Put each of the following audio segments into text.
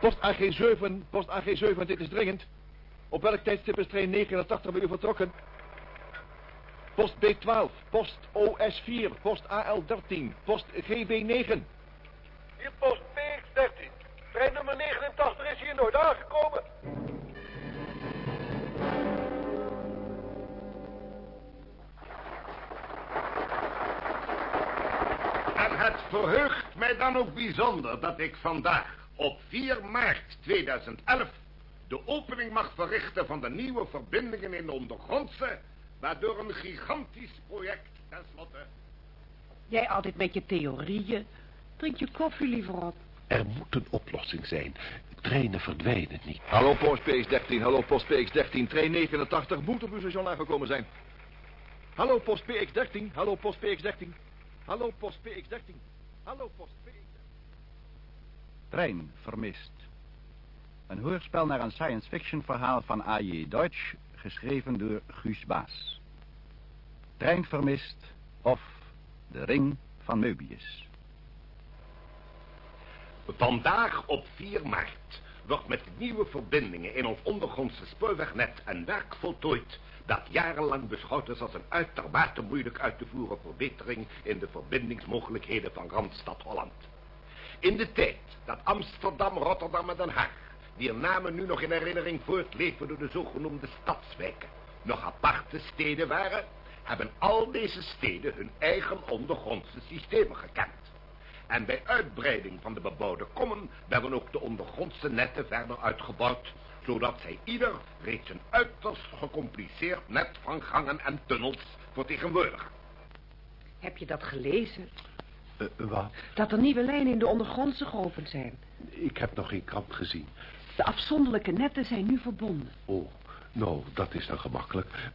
Post AG7, post AG7, dit is dringend. Op welk tijdstip is trein 89 bij u vertrokken? Post B12, post OS4, post AL13, post GB9. Hier post PX13. Trein nummer 89 is hier nooit aangekomen. En het verheugt mij dan ook bijzonder dat ik vandaag op 4 maart 2011 de opening mag verrichten van de nieuwe verbindingen in de ondergrondse, waardoor een gigantisch project tenslotte... Jij altijd met je theorieën. Drink je koffie liever op. Er moet een oplossing zijn. Treinen verdwijnen niet. Hallo post PX13, hallo post PX13, trein 89 moet op uw station aangekomen zijn. Hallo post PX13, hallo post PX13, hallo post PX13, hallo post PX13. Trein vermist. Een hoorspel naar een science fiction verhaal van A.J. Deutsch, geschreven door Guus Baas. Trein vermist of de ring van Möbius. Vandaag op 4 maart wordt met nieuwe verbindingen in ons ondergrondse spoorwegnet een werk voltooid dat jarenlang beschouwd is als een uitermate moeilijk uit te voeren verbetering in de verbindingsmogelijkheden van Randstad Holland. In de tijd dat Amsterdam, Rotterdam en Den Haag, wier namen nu nog in herinnering voortleven door de zogenoemde stadswijken, nog aparte steden waren, hebben al deze steden hun eigen ondergrondse systemen gekend. En bij uitbreiding van de bebouwde kommen werden ook de ondergrondse netten verder uitgebouwd, zodat zij ieder reeds een uiterst gecompliceerd net van gangen en tunnels vertegenwoordigen. Heb je dat gelezen? Eh, wat? Dat er nieuwe lijnen in de ondergrondse geopend zijn. Ik heb nog geen krant gezien. De afzonderlijke netten zijn nu verbonden. Oh, nou, dat is dan gemakkelijk.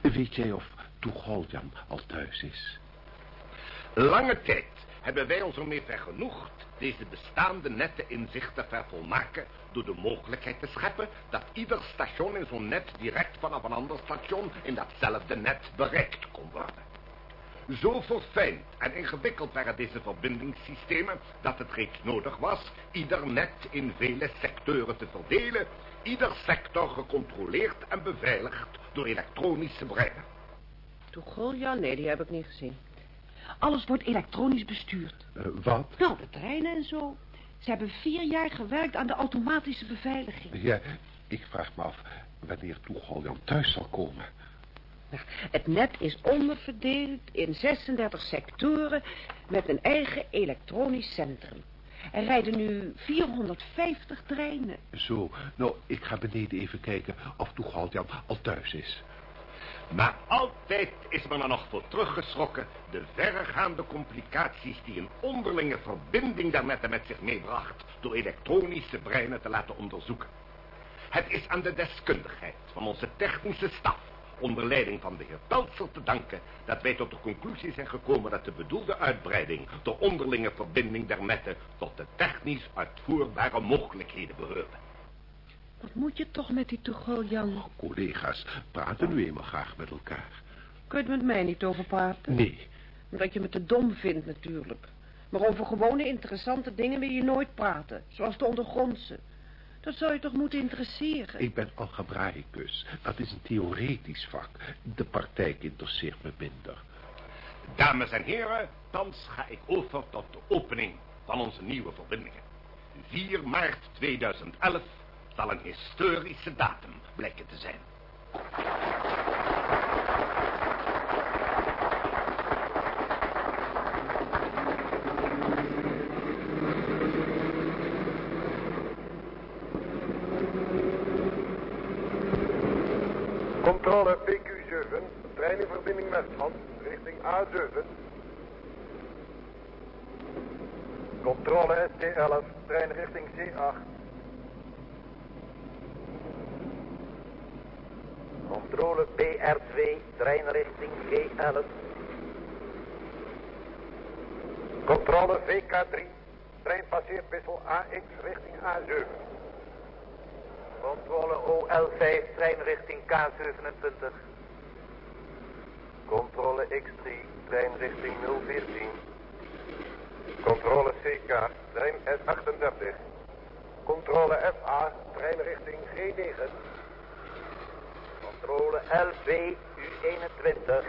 Weet jij of Toegoljan al thuis is? Lange tijd hebben wij ons ermee vergenoegd deze bestaande netten in zich te vervolmaken door de mogelijkheid te scheppen dat ieder station in zo'n net direct vanaf een ander station in datzelfde net bereikt kon worden. Zo verfijnd en ingewikkeld waren deze verbindingssystemen dat het reeds nodig was ieder net in vele sectoren te verdelen, ieder sector gecontroleerd en beveiligd door elektronische breinen. Toegolja? Nee, die heb ik niet gezien. Alles wordt elektronisch bestuurd. Eh, wat? Nou, de treinen en zo. Ze hebben vier jaar gewerkt aan de automatische beveiliging. Ja, ik vraag me af wanneer Toegoljan thuis zal komen. Nou, het net is onderverdeeld in 36 sectoren met een eigen elektronisch centrum. Er rijden nu 450 treinen. Zo, nou, ik ga beneden even kijken of Toegoljan al thuis is. Maar altijd is men er nog voor teruggeschrokken de verregaande complicaties die een onderlinge verbinding netten met zich meebracht door elektronische breinen te laten onderzoeken. Het is aan de deskundigheid van onze technische staf onder leiding van de heer Peltzer te danken dat wij tot de conclusie zijn gekomen dat de bedoelde uitbreiding door onderlinge verbinding der netten tot de technisch uitvoerbare mogelijkheden behoorde. Wat moet je toch met die Toegoljan? Collega's praten nu eenmaal graag met elkaar. Kun je het met mij niet over praten? Nee, Omdat je me te dom vindt natuurlijk. Maar over gewone interessante dingen wil je nooit praten. Zoals de ondergrondse. Dat zou je toch moeten interesseren? ik ben algebraicus. Dat is een theoretisch vak. De praktijk interesseert me minder. Dames en heren, thans ga ik over tot de opening van onze nieuwe verbindingen. 4 maart 2011 zal een historische datum blijken te zijn. C11, trein richting C8. Controle BR2, trein richting G11. Controle VK3, trein passeert wissel AX richting A7. Controle OL5, trein richting K27. Controle X3, trein richting 014. Controle CK, trein S38. Controle FA, trein richting G9. Controle LB U21.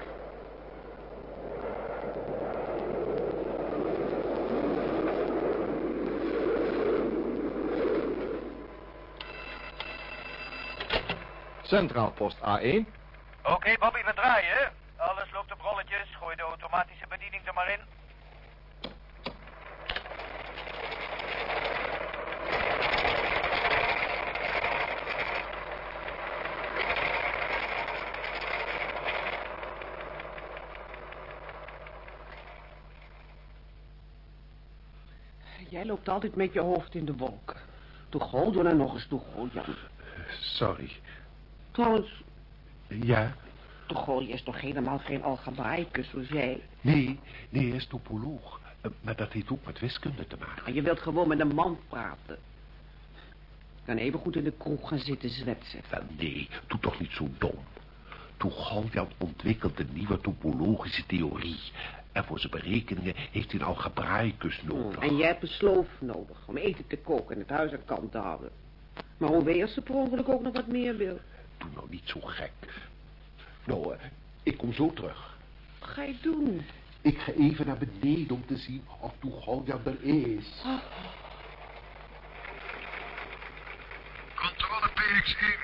Centraal post A1. Oké, Bobby, we draaien. Alles loopt op rolletjes. Gooi de automatische bediening er maar in. Jij loopt altijd met je hoofd in de wolken. Toe en nog eens toe Jan. Sorry. Trouwens, Ja? toe is toch helemaal geen algebraicus zoals jij. Nee, nee, hij is topoloog. Eh, Maar dat heeft ook met wiskunde te maken. Maar je wilt gewoon met een man praten. Kan even goed in de kroeg gaan zitten zwetsen. Wel, nee, doe toch niet zo dom. Toen Galjan ontwikkelde een nieuwe topologische theorie. En voor zijn berekeningen heeft hij een algebraicus nodig. En jij hebt een sloof nodig om eten te koken en het huis aan kant te houden. Maar hoe weer als ze per ongeluk ook nog wat meer wil? Doe nou niet zo gek. Nou, eh, ik kom zo terug. Wat ga je doen? Ik ga even naar beneden om te zien of Toegaljan er is. Controle PX1.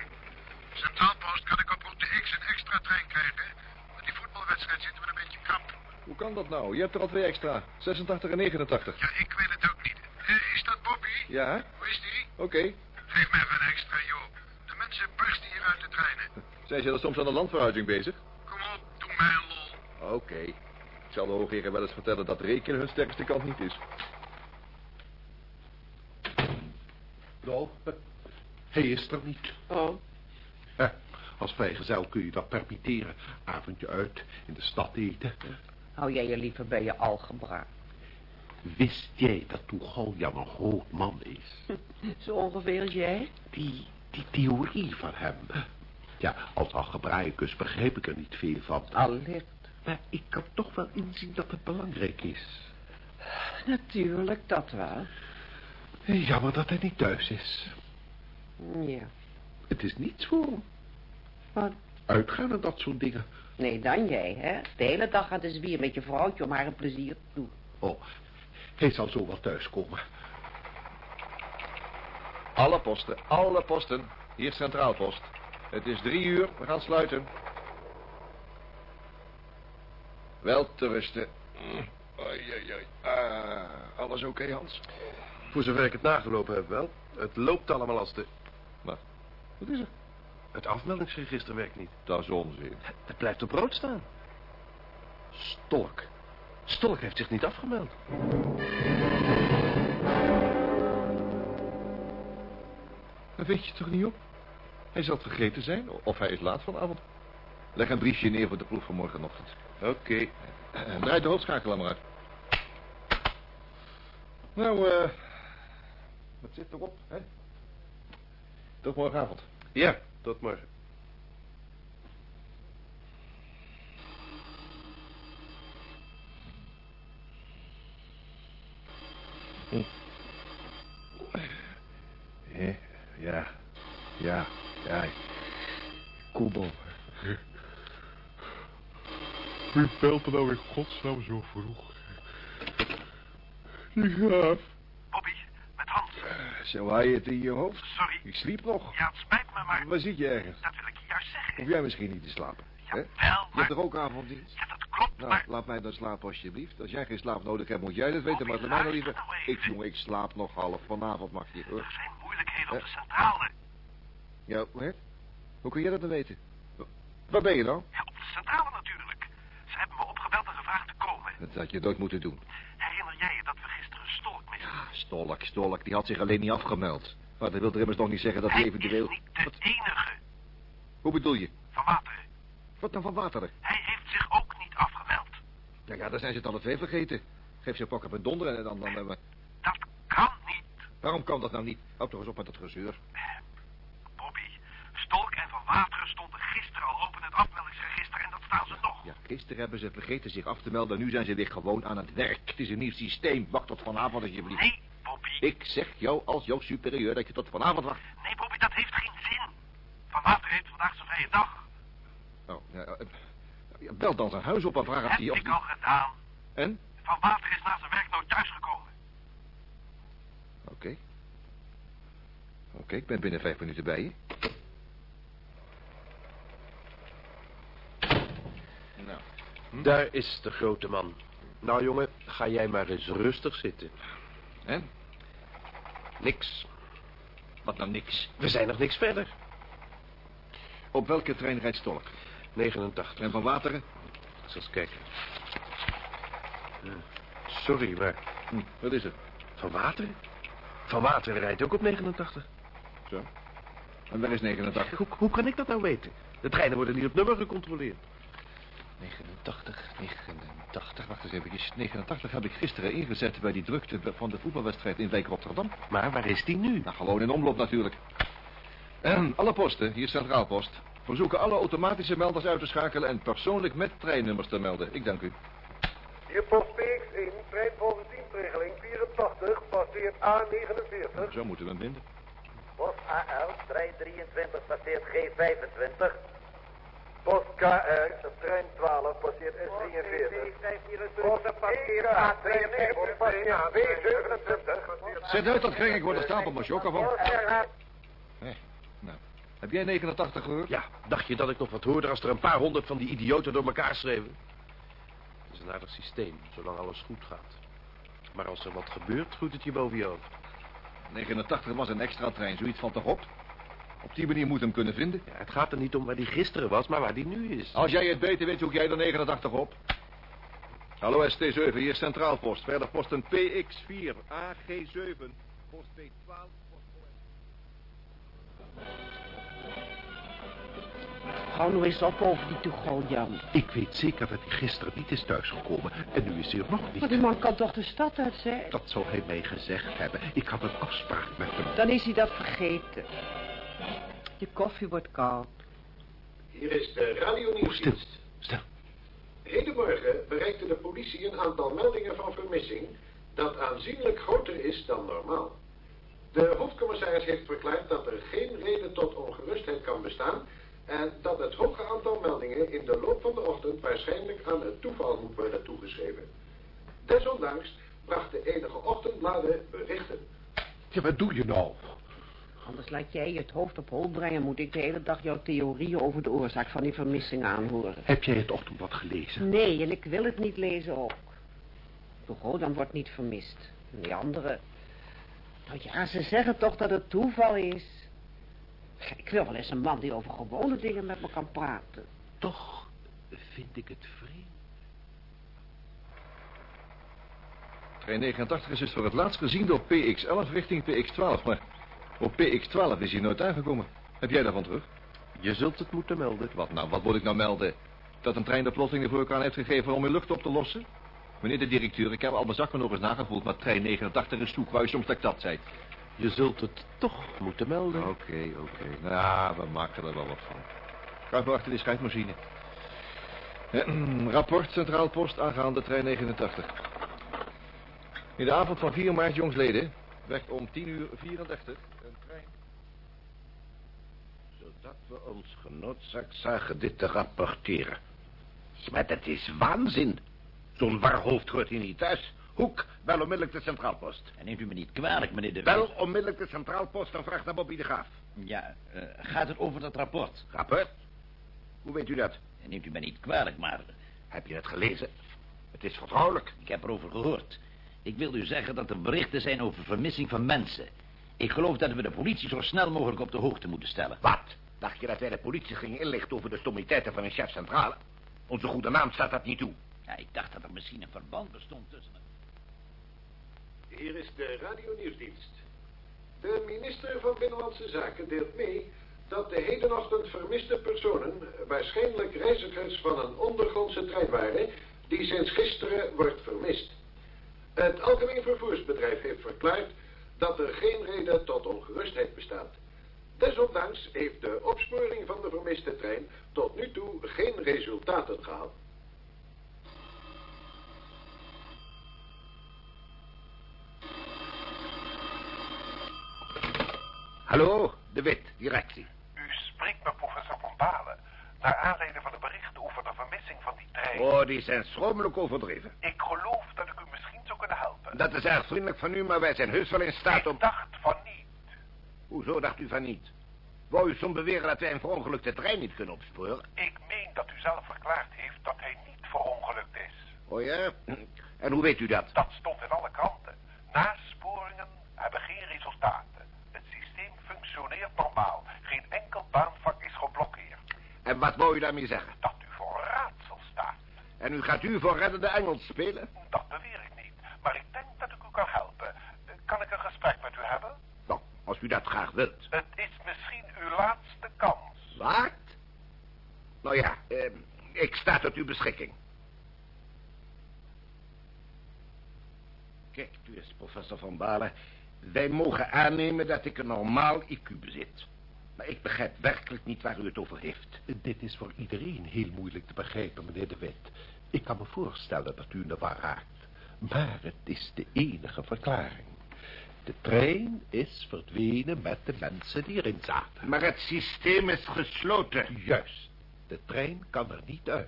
Centraalpost kan ik op route X een extra trein krijgen. Met die voetbalwedstrijd zitten we een beetje krap. Hoe kan dat nou? Je hebt er al twee extra. 86 en 89. Ja, ik weet het ook niet. Eh, is dat Bobby? Ja? Hoe is die? Oké. Geef me even een extra, joh. De mensen barsten hier uit de treinen. Zijn ze er soms aan de landverhuizing bezig? Kom op, doe mij een lol. Oké. Ik zal de hoogheren wel eens vertellen dat rekenen hun sterkste kant niet is. Nou, hij is er niet. Oh, Eh, als vrijgezel kun je dat permitteren. Avondje uit, in de stad eten. Hou jij je liever bij je algebra. Wist jij dat Toegaljan een groot man is? Zo ongeveer als jij? Die, die theorie van hem. Ja, als algebraicus begrijp ik er niet veel van. Allicht. Maar ik kan toch wel inzien dat het belangrijk is. Natuurlijk, dat wel. Jammer dat hij niet thuis is. Ja. Het is niets voor hem. Wat? Uitgaan en dat soort dingen. Nee, dan jij, hè? De hele dag aan de zwier met je vrouwtje om haar een plezier te doen. Oh, hij zal zo wel thuiskomen. Alle posten, alle posten. Hier centraalpost. Het is drie uur, we gaan sluiten. Wel te rusten. Mm. Oei, oei, oei. Ah, alles oké, Hans? Voor zover ik het nagelopen heb wel. Het loopt allemaal als de... Wat? Wat is er? Het afmeldingsregister werkt niet. Dat is onzin. Het blijft op rood staan. Stolk. Stolk heeft zich niet afgemeld. Dat weet je toch niet op? Hij zal het vergeten zijn, of hij is laat vanavond. Leg een briefje neer voor de proef van morgenochtend. Oké. Draai de hoofdschakelaar maar uit. Nou, eh... wat zit erop, hè? Tot morgenavond. Ja, tot morgen. Ja, ja, ja, ja. Koebel. Wie belt er nou in godsnaam zo vroeg? Die graaf. Bobby, met Hans. Zo hij het in je hoofd? Sorry. Ik sliep nog. Ja, het spijt maar Waar zit je ergens? dat wil ik je juist zeggen. Hoef jij misschien niet te slapen? hè? Jawel, Je hebt toch ook avonddienst? Ja, dat klopt, Nou, maar... laat mij dan slapen alsjeblieft. Als jij geen slaap nodig hebt, moet jij dat weten. Maar laat mij nou liever... Ik, jongen, ik slaap nog half. Vanavond mag je, hoor. Er zijn moeilijkheden op de centrale. Ja, hè? Hoe kun jij dat dan weten? Waar ben je dan? Ja, op de centrale natuurlijk. Ze hebben me opgebeld en gevraagd te komen. Dat had je nooit moeten doen. Herinner jij je dat we gisteren een stolk misten? Ah, Stolk, Stolk, die had zich alleen niet afgemeld. Maar dat wil er immers nog niet zeggen dat hij Hij eventueel... is niet de enige. Hoe bedoel je? Van Wateren. Wat dan van Wateren? Hij heeft zich ook niet afgemeld. Ja, ja, dan zijn ze het alle twee vergeten. Geef ze een pak op een donder en dan... dan eh, Dat kan niet. waarom kan dat nou niet? Houd toch eens op met dat gezeur. Bobby, Stolk en Van Wateren stonden gisteren al op in het afmeldingsregister en dat staan ze nog. Ja, gisteren hebben ze vergeten zich af te melden. Nu zijn ze weer gewoon aan het werk. Het is een nieuw systeem. Wacht tot vanavond alsjeblieft. Nee. Ik zeg jou als jouw superieur dat je tot vanavond wacht. Nee, Bobby, dat heeft geen zin. Van Water heeft vandaag zijn vrije dag. Oh, ja, eh, ja, bel dan zijn huis op en vraag of Heb hij... of ik die- al gedaan. En? Van Water is na zijn werk nooit thuisgekomen. Oké. Oké, ik ben binnen vijf minuten bij je. Nou, Daar is de grote man. Nou, jongen, ga jij maar eens rustig zitten. en? Niks. Wat nou niks? We zijn nog niks verder. Op welke trein rijdt Stolk? 89. En van Wateren? Eens eens kijken. Eh, Sorry, maar Hm, wat is het? Van Water? Van Water rijdt ook op 89. Zo. En waar is 89? Hoe, hoe kan ik dat nou weten? De treinen worden niet op nummer gecontroleerd. 89, 89, wacht eens even. 89 heb ik gisteren ingezet bij die drukte van de voetbalwedstrijd in Wijk Rotterdam. Maar waar is die nu? Nou, gewoon in omloop natuurlijk. En alle posten, hier centraalpost, verzoeken alle automatische melders uit te schakelen en persoonlijk met treinnummers te melden. Ik dank u. Hier post PX1, trein volgens dienstregeling 84, passeert A49. Zo moeten we hem vinden. Post AL, trein 23 passeert G25. Post KR, trein 12, passeert S43. Post passeert A92, passeert B27. Zet uit dat kring, ik word er stapel mijn van. Eh, nou, heb jij 89 gehoord? Ja, dacht je dat ik nog wat hoorde als er een paar honderd van die idioten door elkaar schreven? Het is een aardig systeem, zolang alles goed gaat. Maar als er wat gebeurt, groeit het je boven je hoofd. 89 was een extra trein, zoiets van toch op. Op die manier moet hem kunnen vinden. Ja, het gaat er niet om waar die gisteren was, maar waar die nu is. Als jij het beter weet, zoek jij er 89 op. Hallo ST7, hier is centraalpost. Verder posten PX4, AG7, post B12, post Hou nou eens op over die toegol, Jan. Ik weet zeker dat hij gisteren niet is thuisgekomen. En nu is hij er nog Maar niet. die man kan toch de stad uit zijn? Dat zou hij mij gezegd hebben. Ik had een afspraak met hem. Dan is hij dat vergeten. Je koffie wordt koud. Hier is de Stil, radionieuwsdienst. stil. Hedenmorgen bereikte de politie een aantal meldingen van vermissing dat aanzienlijk groter is dan normaal. De hoofdcommissaris heeft verklaard dat er geen reden tot ongerustheid kan bestaan en dat het hoge aantal meldingen in de loop van de ochtend waarschijnlijk aan het toeval moet worden toegeschreven. Desondanks brachten enige ochtendbladen berichten. Ja, wat doe je nou? Anders laat jij je het hoofd op hol brengen... moet ik de hele dag jouw theorieën over de oorzaak van die vermissing aanhoren. Heb jij het ochtendblad gelezen? Nee, en ik wil het niet lezen ook. Togo dan wordt niet vermist. En die andere... Nou ja, ze zeggen toch dat het toeval is. Ik wil wel eens een man die over gewone dingen met me kan praten. Toch vind ik het vreemd. Trein 89 is dus voor het laatst gezien door PX11 richting PX12, maar op PX12 is hij nooit aangekomen. Heb jij daarvan terug? Je zult het moeten melden. Wat nou, wat moet ik nou melden? Dat een trein de plotseling de voorkeur aan heeft gegeven om in lucht op te lossen? Meneer de directeur, ik heb al mijn zakken nog eens nagevoeld, maar trein 89 is zoekhuis soms dat ik dat zei. Je zult het toch moeten melden. Oké, oké. Nou, we maken er wel wat van. Ga even achter die scheidmachine. Eh, Rapport Centraal Post aangaande trein 89. In de avond van 4 maart, jongsleden, werd om 10 uur 34 een trein... Zodat we ons genoodzaakt zagen dit te rapporteren. Maar dat is waanzin. Zo'n warhoofd hoort hier niet thuis. Hoek, bel onmiddellijk de centraalpost. En neemt u me niet kwalijk, meneer de Bel onmiddellijk de centraalpost en vraag naar Bobby de Graaf. Ja, eh, gaat het over dat rapport? Rapport? Hoe weet u dat? En neemt u me niet kwalijk, maar Heb je het gelezen? Het is vertrouwelijk. ik heb erover gehoord. Ik wil u zeggen dat er berichten zijn over vermissing van mensen. Ik geloof dat we de politie zo snel mogelijk op de hoogte moeten stellen. Wat? Dacht je dat wij de politie gingen inlichten over de stommiteiten van een chef centrale? Onze goede naam staat dat niet toe. Ja, ik dacht dat er misschien een verband bestond tussen... Hier is de radionieuwsdienst. De minister van Binnenlandse Zaken deelt mee dat de hedenochtend vermiste personen waarschijnlijk reizigers van een ondergrondse trein waren die sinds gisteren wordt vermist. Het Algemeen Vervoersbedrijf heeft verklaard dat er geen reden tot ongerustheid bestaat. Desondanks heeft de opsporing van de vermiste trein tot nu toe geen resultaten gehaald. Hallo, de Wit, directie. U spreekt met professor Van Balen. Naar aanleiding van de berichten over de vermissing van die trein. Oh, die zijn schromelijk overdreven. Ik geloof dat ik u misschien zou kunnen helpen. Dat is erg vriendelijk van u, maar wij zijn heus wel in staat om... Ik dacht van niet. Hoezo dacht u van niet? Wou u soms beweren dat wij een verongelukte trein niet kunnen opsporen? Ik meen dat u zelf verklaard heeft dat hij niet verongelukt is. Oh ja? En hoe weet u dat? Dat stond in alle kranten. Nasporingen hebben geen resultaten. Het systeem functioneert normaal. Geen enkel baanvak is geblokkeerd. En wat wou u daarmee zeggen? Dat u voor raadsel staat. En u gaat u voor reddende Engels spelen? Dat beweer ik niet. Maar ik denk dat ik u kan helpen. Kan ik een gesprek met u hebben? Nou, als u dat graag wilt. Het is misschien uw laatste kans. Wat? Nou ja, eh, ik sta tot uw beschikking. Kijk, u is professor Van Balen. Wij mogen aannemen dat ik een normaal IQ bezit. Maar ik begrijp werkelijk niet waar u het over heeft. Dit is voor iedereen heel moeilijk te begrijpen, meneer de Wet. Ik kan me voorstellen dat u in de war raakt. Maar het is de enige verklaring. De trein is verdwenen met de mensen die erin zaten. Maar het systeem is gesloten. Juist. De trein kan er niet uit.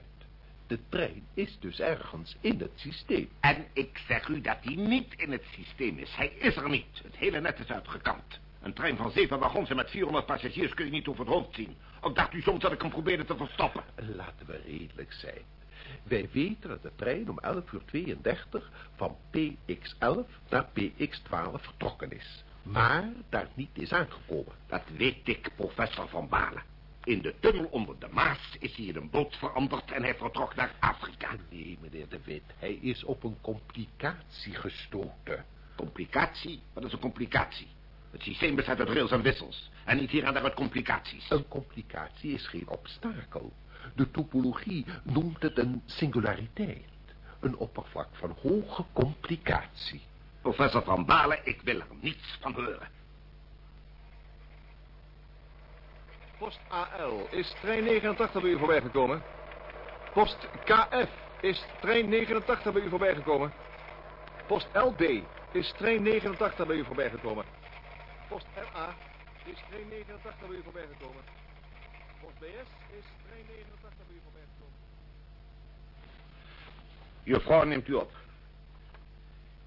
De trein is dus ergens in het systeem. En ik zeg u dat hij niet in het systeem is. Hij is er niet. Het hele net is uitgekant. Een trein van zeven wagons en met 400 passagiers kun je niet over het hoofd zien. Of dacht u soms dat ik hem probeerde te verstoppen? Laten we redelijk zijn. Wij weten dat de trein om 11 uur 32 van PX11 naar PX12 vertrokken is. Maar daar niet is aangekomen. Dat weet ik, professor Van Balen. In de tunnel onder de Maas is hij in een boot veranderd en hij vertrok naar Afrika. Nee, meneer De Wit, hij is op een complicatie gestoten. Complicatie? Wat is een complicatie? Het systeem bestaat uit rails en wissels. En niet hier en daar uit complicaties. Een complicatie is geen obstakel. De topologie noemt het een singulariteit. Een oppervlak van hoge complicatie. Professor Van Balen, ik wil er niets van horen. Post AL, is trein 89 bij u voorbijgekomen? Post KF, is trein 89 bij u voorbijgekomen? Post LB, is trein 89 bij u voorbijgekomen? Post LA, is trein 89 bij u voorbijgekomen? Post BS, is trein 89 bij u voorbijgekomen? Juffrouw, neemt u op.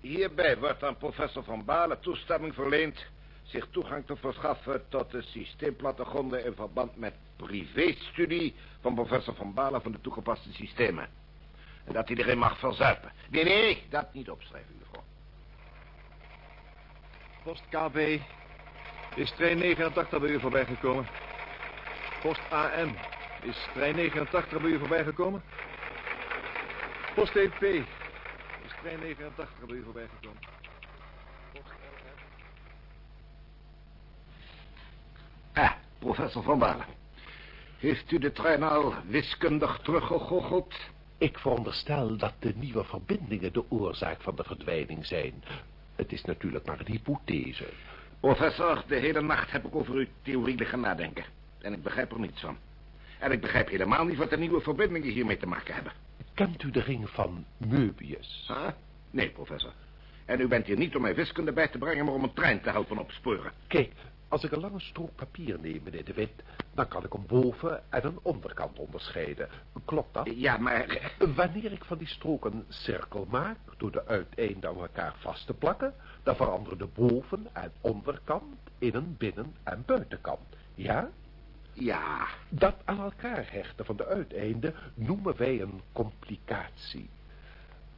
Hierbij wordt aan professor Van Balen toestemming verleend... zich toegang te verschaffen tot de systeemplattegronden... in verband met privérstudie van professor Van Balen... van de toegepaste systemen. En dat hij erin mag verzuipen. Nee, nee, dat niet opschrijven, juffrouw. Post KB, is trein 89 bij u voorbijgekomen? Post AM, is trein 89 bij u voorbijgekomen? Post EP, is trein 89 bij u voorbijgekomen? Post LF. Ah, professor Van Balen. Heeft u de trein al wiskundig teruggegocheld? Ik veronderstel dat de nieuwe verbindingen de oorzaak van de verdwijning zijn. Het is natuurlijk maar een hypothese. Professor, de hele nacht heb ik over uw theorie liggen nadenken. En ik begrijp er niets van. En ik begrijp helemaal niet wat de nieuwe verbindingen hiermee te maken hebben. Kent u de ring van Möbius? Huh? Nee, professor. En u bent hier niet om mij wiskunde bij te brengen, maar om een trein te helpen opsporen. Kijk, als ik een lange strook papier neem, meneer De Wit... dan kan ik een boven- en een onderkant onderscheiden. Klopt dat? Ja, maar... Wanneer ik van die strook een cirkel maak... door de uiteinden aan elkaar vast te plakken... dan veranderen de boven- en onderkant in een binnen- en buitenkant. Ja? Ja. Dat aan elkaar hechten van de uiteinden noemen wij een complicatie.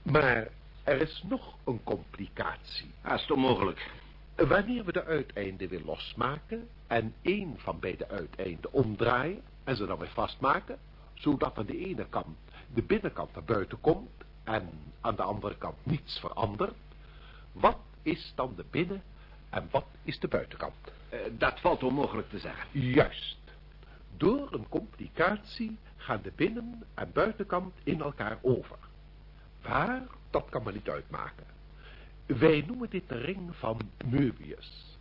Maar er is nog een complicatie. Haast onmogelijk. Wanneer we de uiteinden weer losmaken en één van beide uiteinden omdraaien en ze dan weer vastmaken, zodat aan de ene kant de binnenkant naar buiten komt en aan de andere kant niets verandert, wat is dan de binnen- en wat is de buitenkant? Uh, dat valt onmogelijk te zeggen. Juist. Door een complicatie gaan de binnen- en buitenkant in elkaar over. Waar, dat kan men niet uitmaken. Wij noemen dit de ring van Möbius.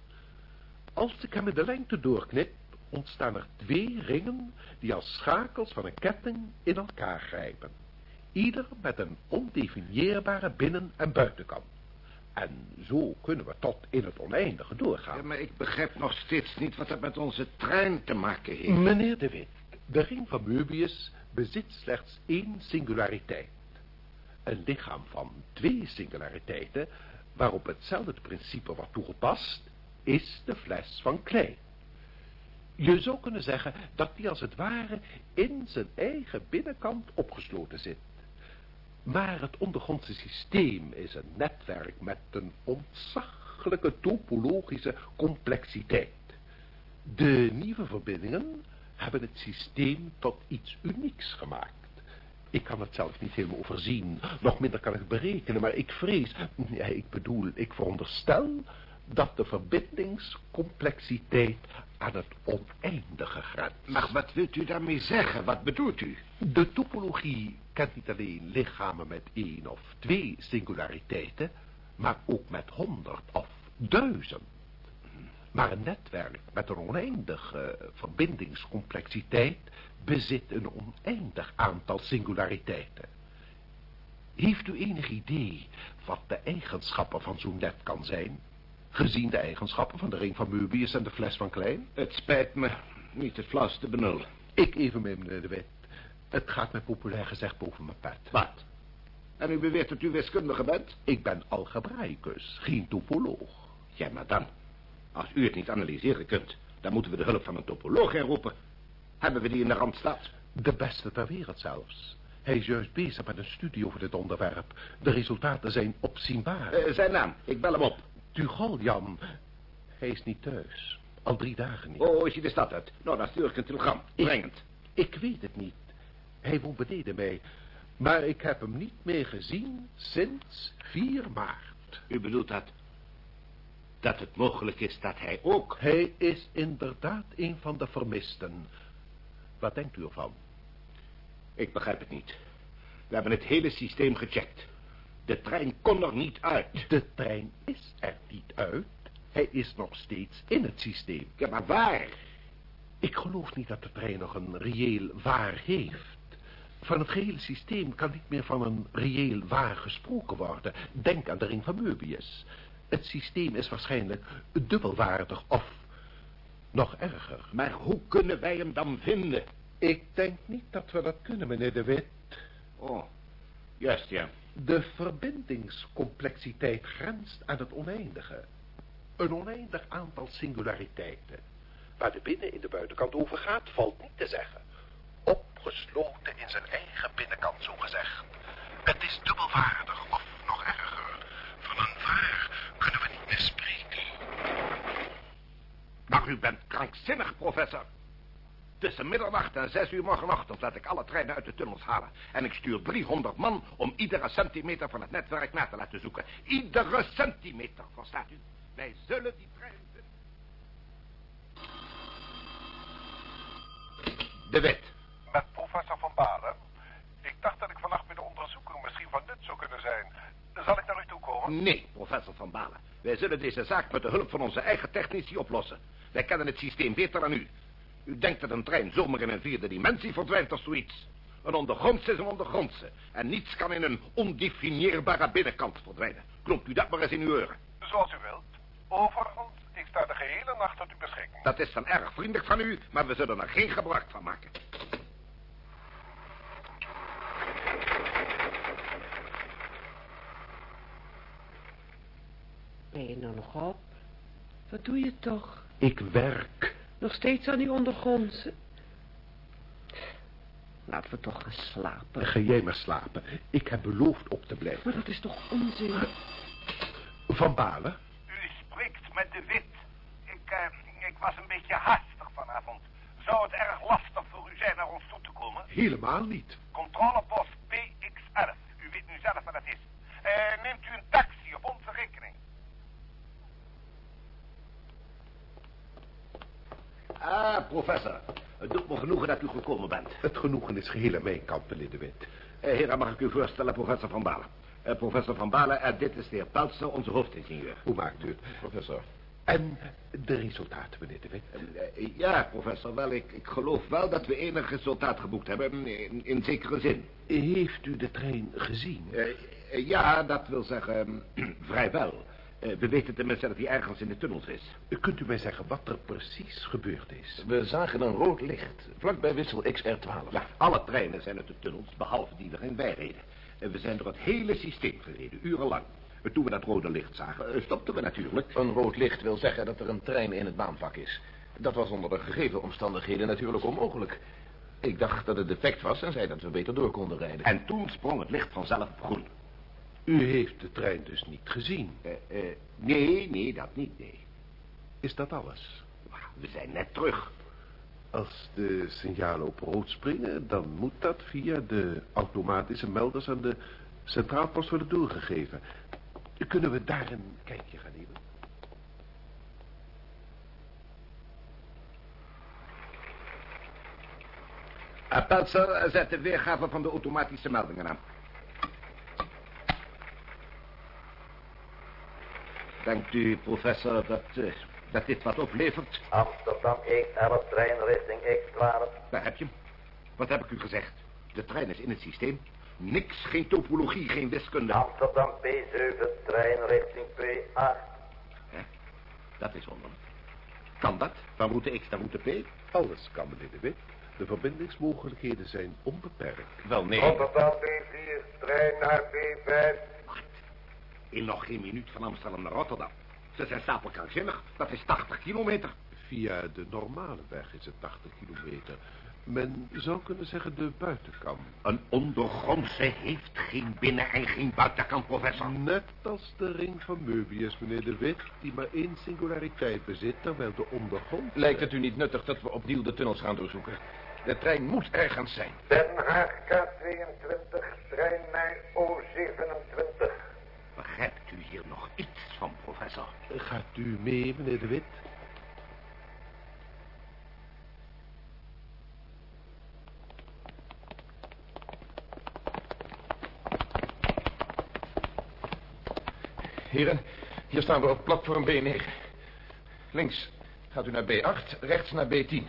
Als ik hem in de lengte doorknip, ontstaan er twee ringen die als schakels van een ketting in elkaar grijpen. Ieder met een ondefinieerbare binnen- en buitenkant. En zo kunnen we tot in het oneindige doorgaan. Ja, maar ik begrijp nog steeds niet wat dat met onze trein te maken heeft. Meneer De Wit, de ring van Möbius bezit slechts één singulariteit. Een lichaam van twee singulariteiten, waarop hetzelfde principe wordt toegepast, is de fles van Klein. Je zou kunnen zeggen dat die als het ware in zijn eigen binnenkant opgesloten zit. Maar het ondergrondse systeem is een netwerk met een ontzaglijke topologische complexiteit. De nieuwe verbindingen hebben het systeem tot iets unieks gemaakt. Ik kan het zelf niet helemaal overzien, nog minder kan ik berekenen, maar ik vrees, ja, ik bedoel, ik veronderstel dat de verbindingscomplexiteit aan het oneindige grenst. Maar wat wilt u daarmee zeggen? Wat bedoelt u? De topologie kent niet alleen lichamen met één of twee singulariteiten, maar ook met honderd of duizend. Maar een netwerk met een oneindige verbindingscomplexiteit bezit een oneindig aantal singulariteiten. Heeft u enig idee wat de eigenschappen van zo'n net kan zijn? Gezien de eigenschappen van de ring van Möbius en de fles van Klein? Het spijt me niet het flauwste benul. Ik even mee, meneer de Wit. Het gaat mij populair gezegd boven mijn pet. Wat? En u beweert dat u wiskundige bent? Ik ben algebraicus, geen topoloog. Ja, maar dan, als u het niet analyseren kunt, dan moeten we de hulp van een topoloog inroepen. Hebben we die in de Randstad? De beste ter wereld zelfs. Hij is juist bezig met een studie over dit onderwerp. De resultaten zijn opzienbaar. Uh, zijn naam, ik bel hem op. Tugal Jan. Hij is niet thuis. Al drie dagen niet. Oh, is hij de stad uit? Nou, dan stuur ik een telegram. Dringend. Ik, ik weet het niet. Hij woont beneden mij. Maar ik heb hem niet meer gezien sinds 4 maart. U bedoelt dat... dat het mogelijk is dat hij ook... Hij is inderdaad een van de vermisten. Wat denkt u ervan? Ik begrijp het niet. We hebben het hele systeem gecheckt. De trein kon er niet uit. De trein is er niet uit. Hij is nog steeds in het systeem. Ja, maar waar? Ik geloof niet dat de trein nog een reëel waar heeft. Van het gehele systeem kan niet meer van een reëel waar gesproken worden. Denk aan de ring van Möbius. Het systeem is waarschijnlijk dubbelwaardig of nog erger. Maar hoe kunnen wij hem dan vinden? Ik denk niet dat we dat kunnen, meneer De Wit. Oh, juist ja. De verbindingscomplexiteit grenst aan het oneindige. Een oneindig aantal singulariteiten. Waar de binnen- in de buitenkant over gaat, valt niet te zeggen. Opgesloten in zijn eigen binnenkant, zo gezegd. Het is dubbelwaardig, of nog erger. Van een waar kunnen we niet meer spreken. Maar u bent krankzinnig, professor. Tussen middernacht en zes uur morgenochtend laat ik alle treinen uit de tunnels halen. En ik stuur 300 man om iedere centimeter van het netwerk na te laten zoeken. Iedere centimeter, verstaat u? Wij zullen die trein vinden. De Wit. Met professor Van Balen. Ik dacht dat ik vannacht bij de onderzoeker misschien van nut zou kunnen zijn. Zal ik naar u toe komen? Nee, professor Van Balen. Wij zullen deze zaak met de hulp van onze eigen technici oplossen. Wij kennen het systeem beter dan u. U denkt dat een trein zomaar in een vierde dimensie verdwijnt of zoiets. Een ondergrondse is een ondergrondse. En niets kan in een ondefinieerbare binnenkant verdwijnen. Klopt u dat maar eens in uw oren. Zoals u wilt. Overigens, ik sta de gehele nacht tot uw beschikking. Dat is dan erg vriendelijk van u, maar we zullen er geen gebruik van maken. Ben je nou nog op? Wat doe je toch? Ik werk. Nog steeds aan die ondergrondse? Laten we toch gaan slapen. Ga jij maar slapen. Ik heb beloofd op te blijven. Maar dat is toch onzin? Van Balen? U spreekt met de wit. Ik, uh, ik was een beetje haastig vanavond. Zou het erg lastig voor u zijn naar ons toe te komen? Helemaal niet. Controlepost PX11. U weet nu zelf wat het is. Uh, neemt u een taxi op onze rekening. Ah, professor. Het doet me genoegen dat u gekomen bent. Het genoegen is geheel aan mijn kant, meneer de Wit. Uh, heren, mag ik u voorstellen, professor Van Balen. Uh, professor Van Balen, en dit is de heer Peltzer, onze hoofdingenieur. Hoe maakt u het? Professor. En de resultaten, meneer de Wit? Uh, ja, professor, wel, ik, ik geloof wel dat we enig resultaat geboekt hebben, in, in zekere zin. Heeft u de trein gezien? Eh, Ja, dat wil zeggen, vrijwel. Eh, we weten tenminste dat hij ergens in de tunnels is. Kunt u mij zeggen wat er precies gebeurd is? We zagen een rood licht, vlakbij wissel XR12. Ja, alle treinen zijn uit de tunnels, behalve die waarin wij reden. En we zijn door het hele systeem gereden, urenlang. En toen we dat rode licht zagen, eh, stopten we natuurlijk. Een rood licht wil zeggen dat er een trein in het baanvak is. Dat was onder de gegeven omstandigheden natuurlijk onmogelijk. Ik dacht dat het defect was en zei dat we beter door konden rijden. En toen sprong het licht vanzelf op groen. U heeft de trein dus niet gezien. Eh, eh, nee, nee, dat niet, nee. Is dat alles? We zijn net terug. Als de signalen op rood springen, dan moet dat via de automatische melders aan de centraalpost worden doorgegeven. Kunnen we daar een kijkje gaan nemen? Uh, Pelser, zet de weergave van de automatische meldingen aan. Denkt u, professor, dat, eh, dat dit wat oplevert? Amsterdam X11, trein richting X12. Daar heb je hem. Wat heb ik u gezegd? De trein is in het systeem. Niks, geen topologie, geen wiskunde. Amsterdam P7, trein richting P8. Dat is wonderlijk. Kan dat? Van route X naar route P? Alles kan, meneer de Wit. De verbindingsmogelijkheden zijn onbeperkt. Wel, nee. Rotterdam B4, trein naar B5. In nog geen minuut van Amsterdam naar Rotterdam. Ze zijn stapelkrankzinnig. Dat is 80 kilometer. Via de normale weg is het 80 kilometer. Men zou kunnen zeggen de buitenkant. Een ondergrondse heeft geen binnen- en geen buitenkant, professor. Net als de ring van Möbius, meneer de Wit, die maar één singulariteit bezit, terwijl de ondergrond... Lijkt het u niet nuttig dat we opnieuw de tunnels gaan doorzoeken? De trein moet ergens zijn. Den Haag K22, trein naar O27. Begrijpt u hier nog iets van, professor? Gaat u mee, meneer de Wit? Heren, hier staan we op platform B9. Links gaat u naar B8, rechts naar B10.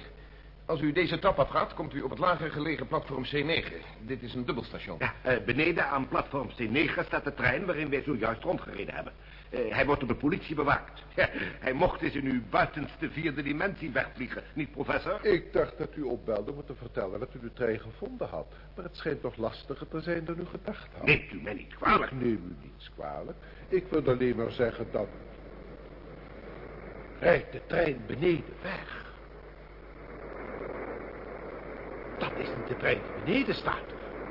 Als u deze trap afgaat, komt u op het lager gelegen platform C9. Dit is een dubbelstation. Ja, eh, beneden aan platform C9 staat de trein waarin wij zojuist rondgereden hebben. Eh, hij wordt door de politie bewaakt. Ja, hij mocht eens in uw buitenste vierde dimensie wegvliegen, niet professor? Ik dacht dat u opbelde om te vertellen dat u de trein gevonden had. Maar het schijnt toch lastiger te zijn dan u gedacht had. Neemt u mij niet kwalijk. Ik neem u niets kwalijk. Ik wil alleen maar zeggen dat... Rijdt de trein beneden weg. Dat is niet de trein die beneden staat.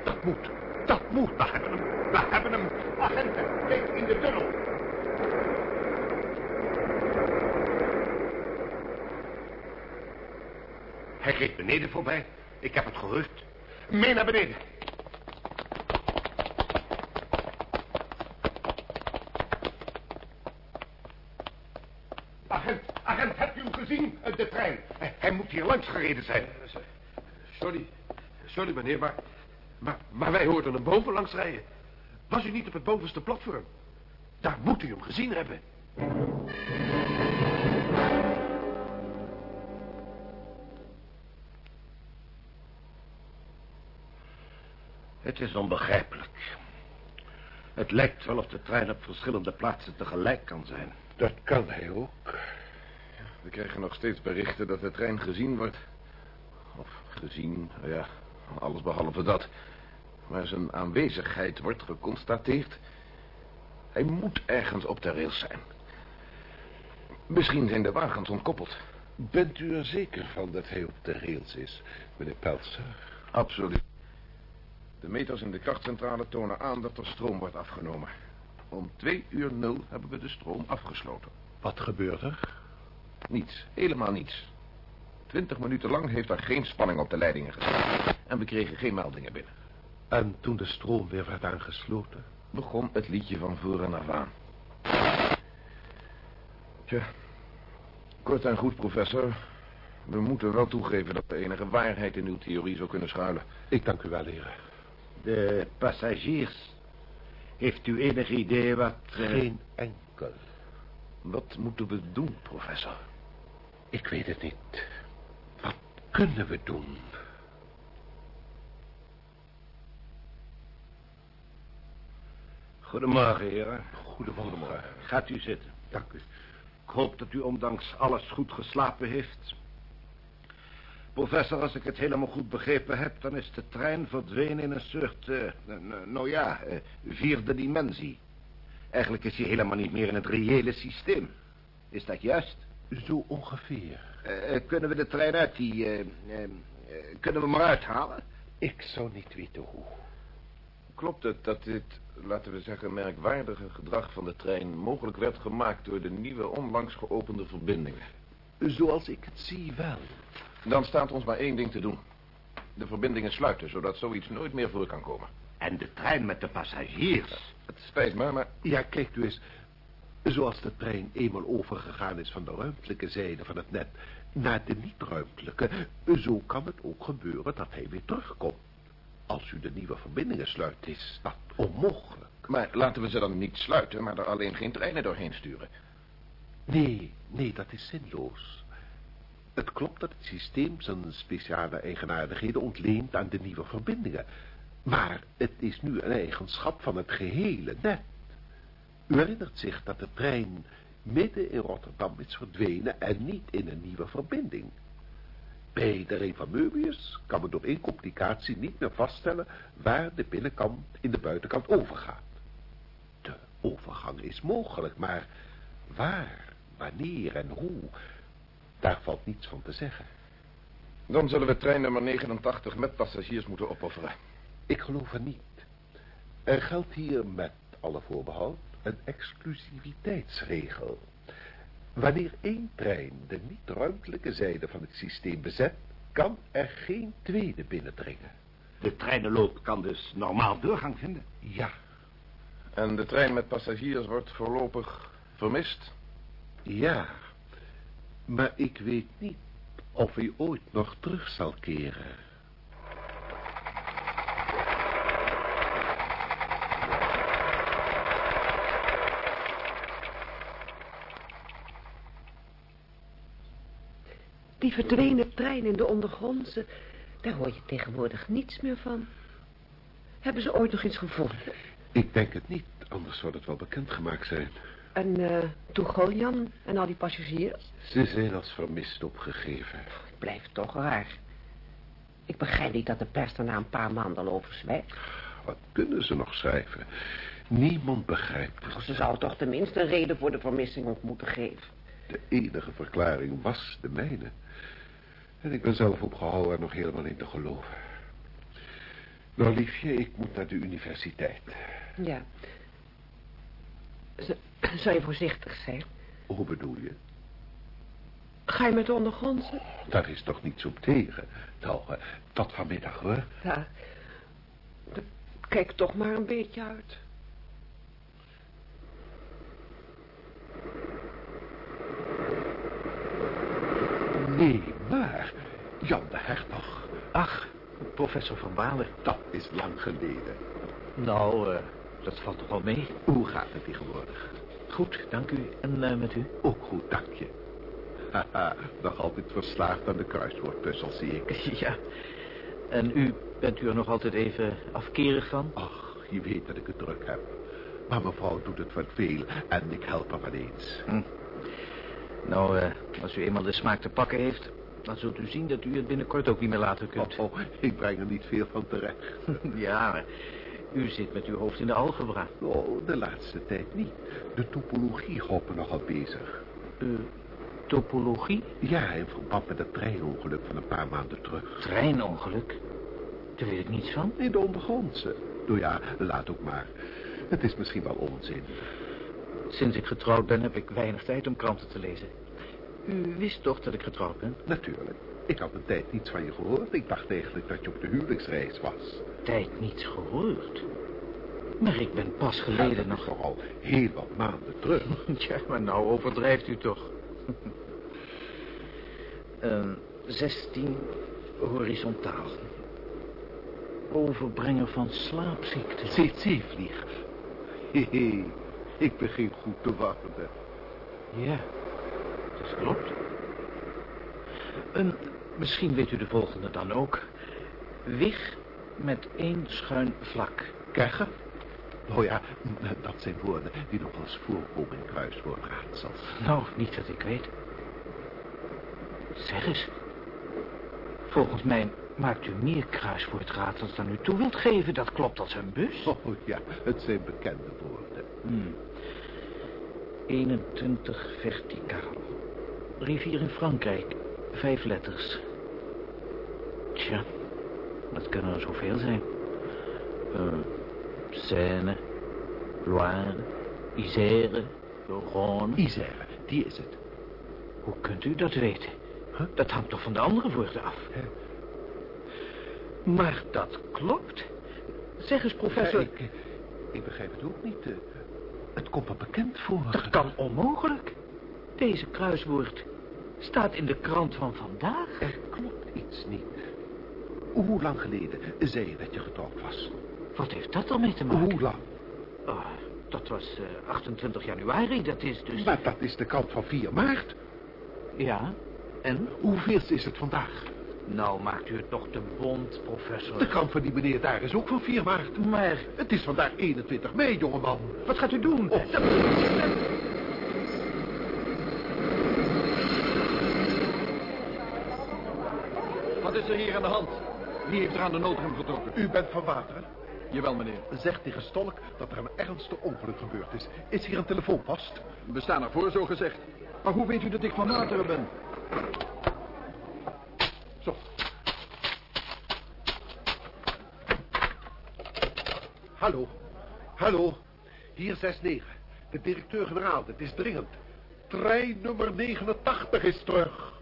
Dat moet, dat moet. We hebben hem, we hebben hem. Agenten, kijk in de tunnel. Hij reed beneden voorbij. Ik heb het gehoord. Mee naar beneden. Agent, agent, hebt u hem gezien? Eh, De trein. Hij, hij moet hier langs gereden zijn. Sorry, sorry meneer, maar, maar, maar wij hoorden hem bovenlangs rijden. Was u niet op het bovenste platform? Daar moet u hem gezien hebben. Het is onbegrijpelijk. Het lijkt wel of de trein op verschillende plaatsen tegelijk kan zijn. Dat kan hij ook. We krijgen nog steeds berichten dat de trein gezien wordt. Of gezien, nou ja, alles behalve dat. Maar zijn aanwezigheid wordt geconstateerd. Hij moet ergens op de rails zijn. Misschien zijn de wagens ontkoppeld. Bent u er zeker van dat hij op de rails is, meneer Pelzer? Absoluut. De meters in de krachtcentrale tonen aan dat er stroom wordt afgenomen. Om twee uur nul hebben we de stroom afgesloten. Wat gebeurt er? Niets, helemaal niets. Twintig minuten lang heeft er geen spanning op de leidingen gestaan. En we kregen geen meldingen binnen. En toen de stroom weer werd aangesloten? Begon het liedje van voren af aan. Tja, kort en goed, professor. We moeten wel toegeven dat er enige waarheid in uw theorie zou kunnen schuilen. Ik dank u wel, heren. De passagiers. Heeft u enig idee wat... eh, Geen enkel. Wat moeten we doen, professor? Ik weet het niet. Wat kunnen we doen? Goedemorgen, heren. Goedemorgen. Gaat u zitten. Dank u. Ik hoop dat u ondanks alles goed geslapen heeft. Professor, als ik het helemaal goed begrepen heb... dan is de trein verdwenen in een soort... eh, nou ja, eh, vierde dimensie. Eigenlijk is hij helemaal niet meer in het reële systeem. Is dat juist? Zo ongeveer. Eh, kunnen we de trein uit die... eh, eh, eh, kunnen we hem eruit halen? Ik zou niet weten hoe. Klopt het dat dit, laten we zeggen, merkwaardige gedrag van de trein mogelijk werd gemaakt door de nieuwe onlangs geopende verbindingen? Zoals ik het zie wel. Dan staat ons maar één ding te doen. De verbindingen sluiten, zodat zoiets nooit meer voor kan komen. En de trein met de passagiers? Het spijt me, maar Ja, kijk u eens. Zoals de trein eenmaal overgegaan is van de ruimtelijke zijde van het net naar de niet-ruimtelijke, zo kan het ook gebeuren dat hij weer terugkomt. Als u de nieuwe verbindingen sluit, is dat onmogelijk. Maar laten we ze dan niet sluiten, maar er alleen geen treinen doorheen sturen. Nee, nee, dat is zinloos. Het klopt dat het systeem zijn speciale eigenaardigheden ontleent aan de nieuwe verbindingen. Maar het is nu een eigenschap van het gehele net. U herinnert zich dat de trein midden in Rotterdam is verdwenen en niet in een nieuwe verbinding. Bij de ring van Möbius kan men door één complicatie niet meer vaststellen waar de binnenkant in de buitenkant overgaat. De overgang is mogelijk, maar waar, wanneer en hoe, daar valt niets van te zeggen. Dan zullen we trein nummer 89 met passagiers moeten opofferen. Ik geloof er niet. Er geldt hier met alle voorbehoud een exclusiviteitsregel. Wanneer één trein de niet-ruimtelijke zijde van het systeem bezet, kan er geen tweede binnendringen. De treinenloop kan dus normaal doorgang vinden. Ja, En de trein met passagiers wordt voorlopig vermist. ja. Maar ik weet niet of hij ooit nog terug zal keren. Die verdwenen trein in de ondergrondse, daar hoor je tegenwoordig niets meer van. Hebben ze ooit nog iets gevonden? Ik denk het niet, anders zou het wel bekendgemaakt zijn. En uh, Toegoljan en al die passagiers? Ze zijn als vermist opgegeven. Het blijft toch raar. Ik begrijp niet dat de pers er na een paar maanden al over zwijgt. Wat kunnen ze nog schrijven? Niemand begrijpt het. Ze zou toch tenminste een reden voor de vermissing op moeten geven. De enige verklaring was de mijne. En ik ben zelf opgehouden er nog helemaal in te geloven. Nou, liefje, ik moet naar de universiteit. Ja. Zou je voorzichtig zijn? Hoe bedoel je? Ga je met de ondergrondse? Daar is toch niets op tegen. Nou, eh, tot vanmiddag, hoor. Ja. Kijk toch maar een beetje uit. Nee, maar... Jan de Hertog. Ach, professor Van Balen. Dat is lang geleden. Nou, eh, dat valt toch wel mee. Hoe gaat het tegenwoordig? Goed, dank u. En eh, met u? Ook goed, dank je. Haha, nog altijd verslaafd aan de kruiswoordpuzzel, zie ik. Ja. En u, bent u er nog altijd even afkerig van? Ach, je weet dat ik het druk heb. Maar mevrouw doet het wat veel en ik help haar wel eens. Hm. Nou, eh, als u eenmaal de smaak te pakken heeft... dan zult u zien dat u het binnenkort ook niet meer laten kunt. Oh, oh, ik breng er niet veel van terecht. ja, maar u zit met uw hoofd in de algebra. Oh, de laatste tijd niet. De topologie houdt me nogal bezig. Uh, topologie? Ja, in verband met het treinongeluk van een paar maanden terug. Treinongeluk? Daar weet ik niets van. In de ondergrondse. Nou ja, laat ook maar. Het is misschien wel onzin. Sinds ik getrouwd ben heb ik weinig tijd om kranten te lezen. U wist toch dat ik getrouwd ben? Natuurlijk. Ik had een tijd niets van je gehoord. Ik dacht eigenlijk dat je op de huwelijksreis was. Tijd niets gehoord? Maar ik ben pas geleden Ja, nog... al heel wat maanden terug. Ja, maar nou overdrijft u toch. Ehm 16 horizontaal. Overbrenger van slaapziekte. CC-vlieg. Hehe, ik begin goed te wachten. Ja, dat klopt. En misschien weet u de volgende dan ook. Wig met één schuin vlak. Kegge? Nou ja, dat zijn woorden die nog eens voorkomen in kruiswoordraadsels. Nou, niet dat ik weet. Zeg eens. Volgens mij maakt u meer kruiswoordraadsels dan u toe wilt geven. Dat klopt als een bus. Oh ja, het zijn bekende woorden. Hmm. 21 verticaal. Rivier in Frankrijk. Vijf letters. Dat kunnen er zoveel zijn. Uh, Seine, Loire, Isère, Rhône. Isère, die is het. Hoe kunt u dat weten? Dat hangt toch van de andere woorden af? Maar dat klopt. Zeg eens, professor... Ja, ik, ik, begrijp het ook niet. Het komt me bekend voor. Dat kan onmogelijk. Deze kruiswoord staat in de krant van vandaag. Er klopt iets niet. Hoe lang geleden zei je dat je getrouwd was? Wat heeft dat dan mee te maken? Hoe lang? Oh, dat was uh, 28 januari, dat is dus... Maar dat is de krant van 4 maart. Ja, en? Hoeveel is het vandaag? Nou, maakt u het toch te bond, professor. De krant van die meneer daar is ook van 4 maart. Maar... Het is vandaag 21 mei, jongeman. Wat gaat u doen? Oh. Dat... Wat is er hier aan de hand? Wie heeft er aan de noodrem getrokken? U bent van Wateren? Jawel, meneer. Zeg tegen Stolk dat er een ernstig ongeluk gebeurd is. Is hier een telefoonpost? We staan ervoor, zo gezegd. Maar hoe weet u dat ik van Wateren ben? Zo. Hallo. Hallo. Hier 6-9. De directeur-generaal, het is dringend. Trein nummer 89 is terug.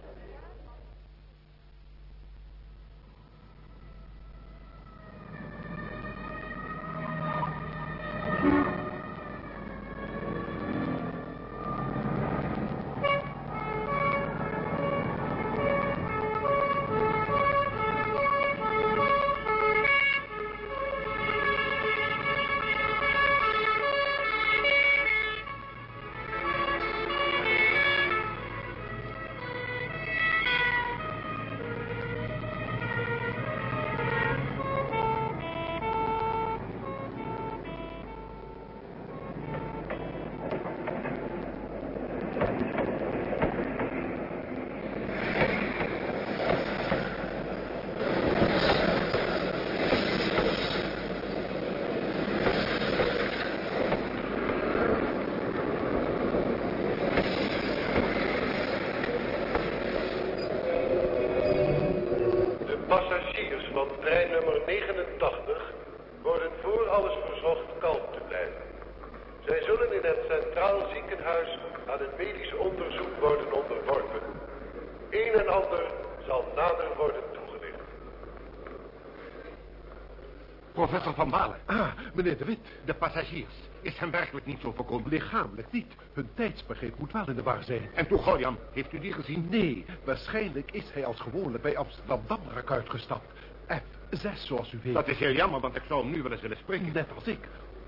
Werkelijk niet zo voorkomen? Lichamelijk niet. Hun tijdsbegrip moet wel in de war zijn. En Toegolian, heeft u die gezien? Nee, waarschijnlijk is hij als gewoonlijk bij Amsterdam-Damrak uitgestapt. F6, zoals u weet. Dat is heel jammer, want ik zou hem nu wel eens willen spreken. Net als ik.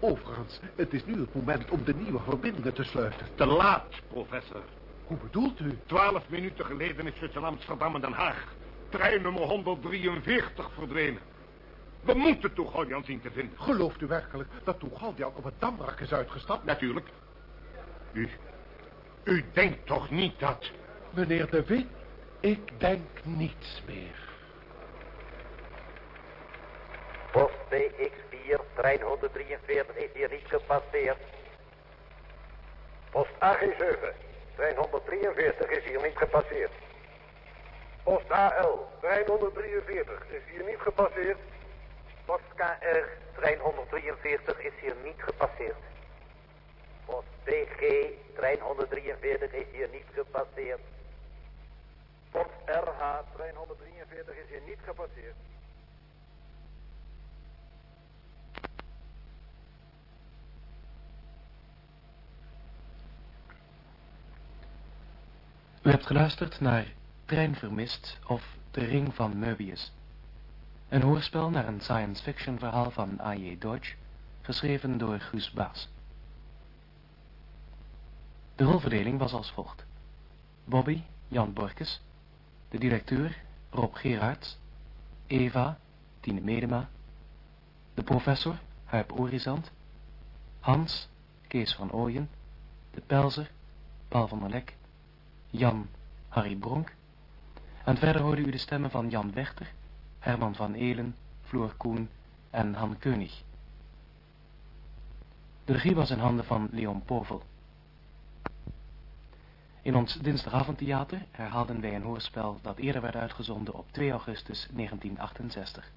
Overigens, het is nu het moment om de nieuwe verbindingen te sluiten. Te laat, professor. Hoe bedoelt u? Twaalf minuten geleden is tussen Amsterdam en Den Haag... trein nummer 143 verdwenen. We moeten Toegolian zien te vinden. Gelooft u werkelijk dat Toegaldian op het Damrak is uitgestapt? Natuurlijk. U... U denkt toch niet dat... Meneer De Wit, ik denk niets meer. Post BX4, trein 143 is hier niet gepasseerd. Post AG7, trein 143 is hier niet gepasseerd. Post AL, trein 143 is hier niet gepasseerd. Post KR, trein 143 is hier niet gepasseerd. Post BG, trein 143 is hier niet gepasseerd. Post RH, trein 143 is hier niet gepasseerd. U hebt geluisterd naar Trein Vermist of De Ring van Möbius. Een hoorspel naar een science fiction verhaal van A.J. Deutsch, geschreven door Guus Baas. De rolverdeling was als volgt. Bobby, Jan Borkes. De directeur, Rob Gerards. Eva, Tine Medema. De professor, Huip Orizant. Hans, Kees van Ooyen, De Pelzer, Paul van der Lek, Jan, Harry Bronk. En verder hoorde u de stemmen van Jan Wechter, Herman van Elen, Floor Koen en Han Keunig. De regie was in handen van Leon Povel. In ons dinsdagavondtheater herhaalden wij een hoorspel dat eerder werd uitgezonden op 2 augustus 1968.